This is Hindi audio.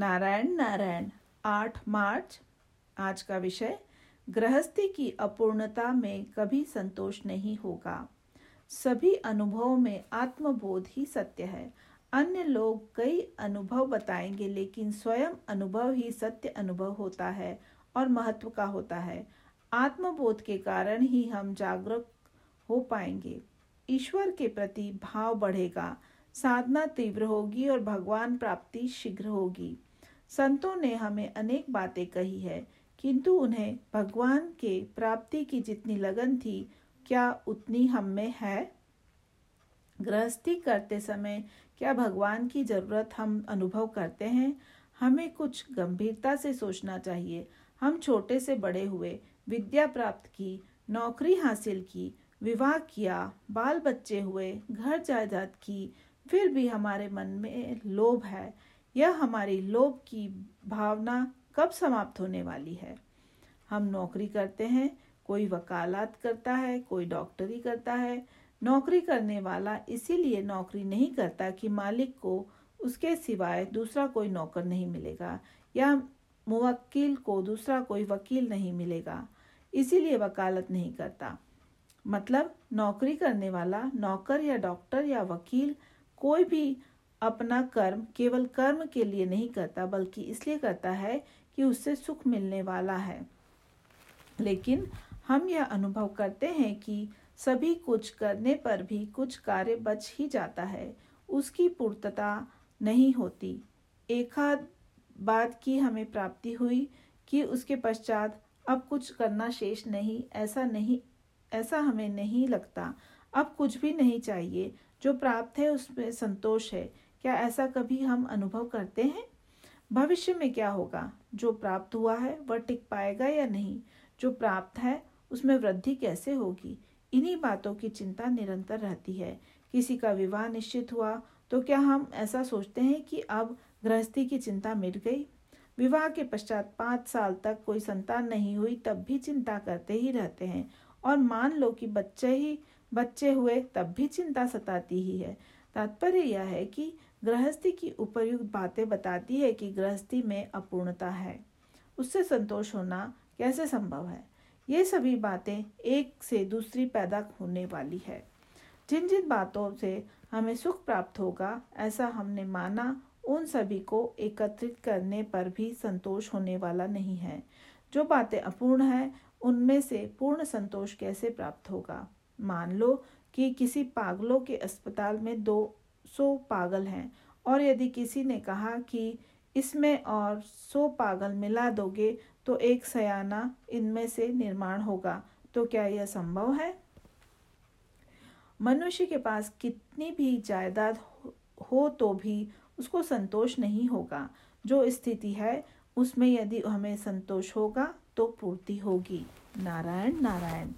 नारायण नारायण, आठ मार्च, आज का विषय, गृहस्थी की अपूर्णता में कभी संतोष नहीं होगा। सभी अनुभवों में आत्मबोध ही सत्य है। अन्य लोग कई अनुभव बताएँगे, लेकिन स्वयं अनुभव ही सत्य अनुभव होता है और महत्व का होता है। आत्मबोध के कारण ही हम जागरूक हो पाएँगे। ईश्वर के प्रति भाव बढ़ेगा। साधना तीव्र होगी और भगवान प्राप्ति शीघ्र होगी। संतों ने हमें अनेक बातें कही है, किंतु उन्हें भगवान के प्राप्ति की जितनी लगन थी, क्या उतनी हम में है? गृहस्थी करते समय क्या भगवान की ज़रूरत हम अनुभव करते हैं? हमें कुछ गंभीरता से सोचना चाहिए। हम छोटे से बड़े हुए, विद्या प्राप्त की, नौकरी हासिल की, विवाह किया, बाल बच्चे हुए, घर जायदाद की, फिर भी हमारे मन में लोभ है। यह हमारी लोभ की भावना कब समाप्त होने वाली है? हम नौकरी करते हैं, कोई वकालत करता है, कोई डॉक्टरी करता है। नौकरी करने वाला इसीलिए नौकरी नहीं करता कि मालिक को उसके सिवाय दूसरा कोई नौकर नहीं मिलेगा या मुवक्किल को दूसरा कोई वकील नहीं मिलेगा। इसीलिए वकालत नहीं करता। मतलब नौकरी करने वाला नौकर या डॉक्टर या वकील कोई भी अपना कर्म केवल कर्म के लिए नहीं करता, बल्कि इसलिए करता है कि उससे सुख मिलने वाला है। लेकिन हम यह अनुभव करते हैं कि सभी कुछ करने पर भी कुछ कार्य बच ही जाता है, उसकी पूर्तता नहीं होती। एकाध बात की हमें प्राप्ति हुई कि उसके पश्चात अब कुछ करना शेष नहीं, ऐसा नहीं, ऐसा हमें नहीं लगता। अब कुछ भी नहीं चाहिए, जो प्राप्त है उसमें संतोष है। क्या ऐसा कभी हम अनुभव करते हैं? भविष्य में क्या होगा? जो प्राप्त हुआ है, वह टिक पाएगा या नहीं? जो प्राप्त है, उसमें वृद्धि कैसे होगी? इन्हीं बातों की चिंता निरंतर रहती है। किसी का विवाह निश्चित हुआ तो क्या हम ऐसा सोचते हैं कि अब गृहस्थी की चिंता मिट गई? विवाह के पश्चात पाँच साल तक कोई संतान नहीं हुई, तब भी चिंता करते ही रहते हैं। और मान लो कि बच्चे ही बच्चे हुए, तब भी चिंता सताती ही है। तात्पर्य यह है कि गृहस्थी की उपयुक्त बातें बताती है कि गृहस्थी में अपूर्णता है। उससे संतोष होना कैसे संभव है? ये सभी बातें एक से दूसरी पैदा होने वाली है। जिन जिन बातों से हमें सुख प्राप्त होगा, ऐसा हमने माना, उन सभी को एकत्रित करने पर भी संतोष होने वाला नहीं है। जो बातें अपूर्ण है, उनमें से पूर्ण संतोष कैसे प्राप्त होगा? मान लो कि किसी पागलों के अस्पताल में दो सौ पागल हैं। और यदि किसी ने कहा कि इसमें और सौ पागल मिला दोगे तो एक सयाना इनमें से निर्माण होगा। तो क्या यह संभव है? मनुष्य के पास कितनी भी जायदाद हो तो भी उसको संतोष नहीं होगा। जो स्थिति है, उसमें यदि हमें संतोष होगा तो पूर्ति होगी। नारायण नारायण।